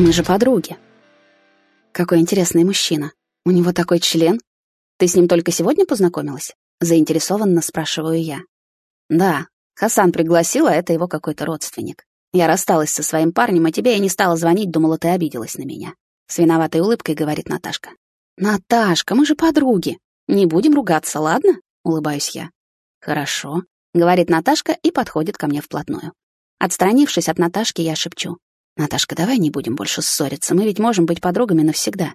Мы же подруги. Какой интересный мужчина. У него такой член. Ты с ним только сегодня познакомилась? Заинтересованно спрашиваю я. Да, Хасан пригласил, а это его какой-то родственник. Я рассталась со своим парнем, а тебе я не стала звонить, думала, ты обиделась на меня. С виноватой улыбкой говорит Наташка. Наташка, мы же подруги. Не будем ругаться, ладно? Улыбаюсь я. Хорошо, говорит Наташка и подходит ко мне вплотную. Отстранившись от Наташки, я шепчу. «Наташка, давай не будем больше ссориться, мы ведь можем быть подругами навсегда».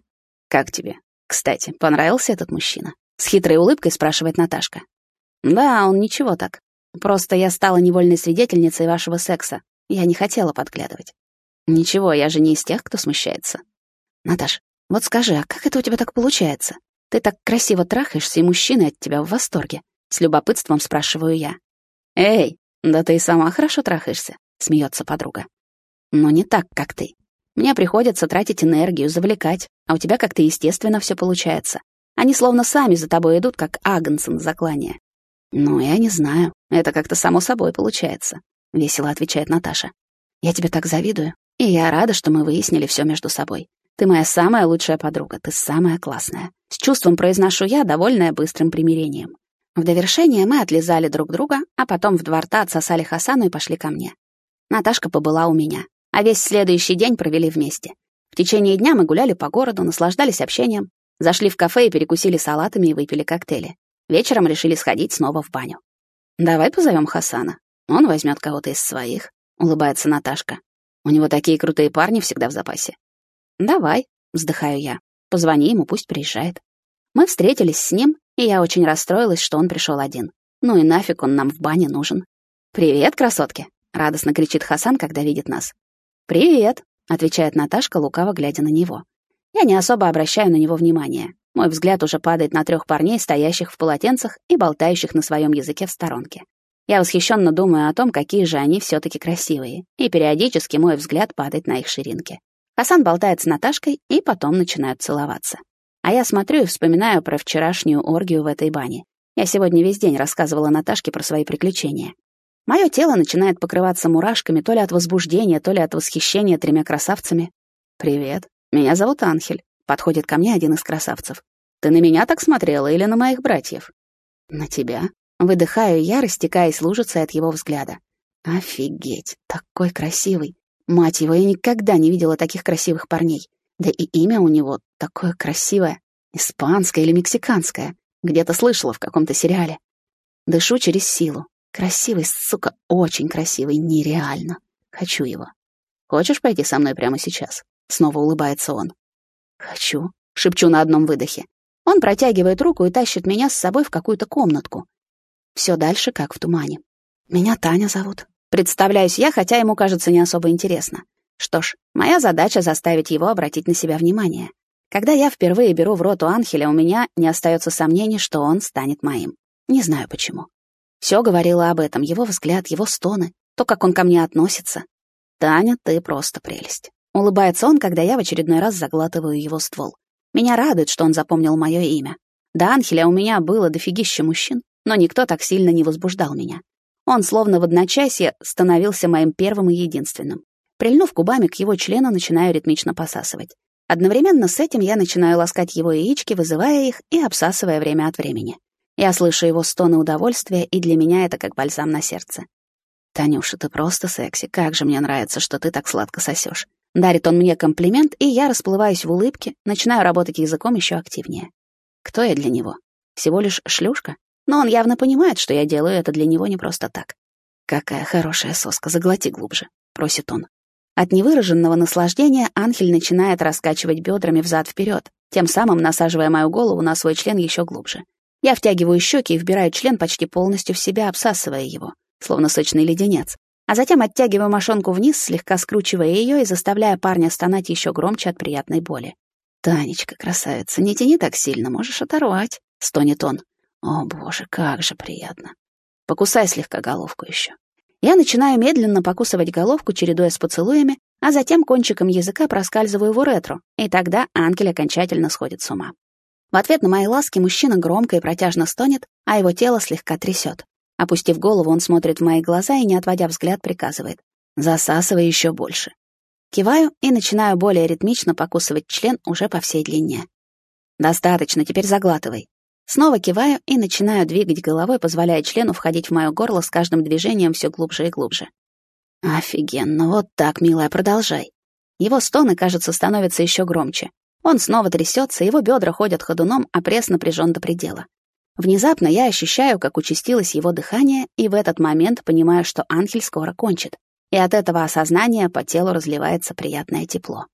«Как тебе? Кстати, понравился этот мужчина?» С хитрой улыбкой спрашивает Наташка. «Да, он ничего так. Просто я стала невольной свидетельницей вашего секса. Я не хотела подглядывать». «Ничего, я же не из тех, кто смущается». «Наташ, вот скажи, а как это у тебя так получается? Ты так красиво трахаешься, и мужчины от тебя в восторге?» С любопытством спрашиваю я. «Эй, да ты и сама хорошо трахаешься», — смеется подруга. «Но не так, как ты. Мне приходится тратить энергию, завлекать, а у тебя как-то естественно все получается. Они словно сами за тобой идут, как агнцы на заклание. «Ну, я не знаю. Это как-то само собой получается», — весело отвечает Наташа. «Я тебе так завидую, и я рада, что мы выяснили все между собой. Ты моя самая лучшая подруга, ты самая классная». С чувством произношу я, довольная быстрым примирением. В довершение мы отлизали друг друга, а потом в два рта отсосали Хасану и пошли ко мне. Наташка побыла у меня, а весь следующий день провели вместе. В течение дня мы гуляли по городу, наслаждались общением, Зашли в кафе и перекусили салатами и выпили коктейли. Вечером решили сходить снова в баню. «Давай позовем Хасана. Он возьмет кого-то из своих», — улыбается Наташка. «У него такие крутые парни всегда в запасе». «Давай», — вздыхаю я. «Позвони ему, пусть приезжает». Мы встретились с ним, и я очень расстроилась, что он пришел один. Ну и нафиг он нам в бане нужен. «Привет, красотки!» — радостно кричит Хасан, когда видит нас. «Привет!» — отвечает Наташка, лукаво глядя на него. Я не особо обращаю на него внимания. Мой взгляд уже падает на трех парней, стоящих в полотенцах и болтающих на своем языке в сторонке. Я восхищенно думаю о том, какие же они все таки красивые, и периодически мой взгляд падает на их ширинки. Хасан болтает с Наташкой, и потом начинают целоваться. А я смотрю и вспоминаю про вчерашнюю оргию в этой бане. Я сегодня весь день рассказывала Наташке про свои приключения. Мое тело начинает покрываться мурашками то ли от возбуждения, то ли от восхищения тремя красавцами. «Привет», «Меня зовут Анхель», — подходит ко мне один из красавцев. «Ты на меня так смотрела или на моих братьев?» «На тебя». Выдыхаю я, растекаясь лужицей от его взгляда. «Офигеть, такой красивый! Мать его, я никогда не видела таких красивых парней. Да и имя у него такое красивое. Испанское или мексиканское. Где-то слышала в каком-то сериале. Дышу через силу. Красивый, сука, очень красивый, нереально. Хочу его. Хочешь пойти со мной прямо сейчас? Снова улыбается он. «Хочу», — шепчу на одном выдохе. Он протягивает руку и тащит меня с собой в какую-то комнатку. Все дальше, как в тумане. «Меня Таня зовут». Представляюсь я, хотя ему кажется не особо интересно. Что ж, моя задача заставить его обратить на себя внимание. Когда я впервые беру в рот у Анхеля, у меня не остается сомнений, что он станет моим. Не знаю почему. Все говорило об этом, его взгляд, его стоны, то, как он ко мне относится. Таня, ты просто прелесть. Улыбается он, когда я в очередной раз заглатываю его ствол. Меня радует, что он запомнил мое имя. До Анхеля у меня было дофигища мужчин, но никто так сильно не возбуждал меня. Он словно в одночасье становился моим первым и единственным. Прильнув губами к его члену, начинаю ритмично посасывать. Одновременно с этим я начинаю ласкать его яички, вызывая их и обсасывая время от времени. Я слышу его стоны удовольствия, и для меня это как бальзам на сердце. «Танюша, ты просто секси. Как же мне нравится, что ты так сладко сосешь. Дарит он мне комплимент, и я расплываюсь в улыбке, начинаю работать языком еще активнее. Кто я для него? Всего лишь шлюшка? Но он явно понимает, что я делаю это для него не просто так. «Какая хорошая соска, заглоти глубже», — просит он. От невыраженного наслаждения Анхель начинает раскачивать бедрами взад-вперед, тем самым насаживая мою голову на свой член еще глубже. Я втягиваю щеки и вбираю член почти полностью в себя, обсасывая его, словно сочный леденец а затем оттягиваю мошонку вниз, слегка скручивая ее и заставляя парня стонать еще громче от приятной боли. «Танечка, красавица, не тяни так сильно, можешь оторвать», — стонет он. «О, боже, как же приятно. Покусай слегка головку еще». Я начинаю медленно покусывать головку, чередуя с поцелуями, а затем кончиком языка проскальзываю в уретру, и тогда ангель окончательно сходит с ума. В ответ на мои ласки мужчина громко и протяжно стонет, а его тело слегка трясет. Опустив голову, он смотрит в мои глаза и, не отводя взгляд, приказывает. «Засасывай еще больше». Киваю и начинаю более ритмично покусывать член уже по всей длине. «Достаточно, теперь заглатывай». Снова киваю и начинаю двигать головой, позволяя члену входить в моё горло с каждым движением все глубже и глубже. Офигенно, вот так, милая, продолжай. Его стоны, кажется, становятся еще громче. Он снова трясется, его бедра ходят ходуном, а пресс напряжен до предела. Внезапно я ощущаю, как участилось его дыхание, и в этот момент понимаю, что Анхель скоро кончит. И от этого осознания по телу разливается приятное тепло.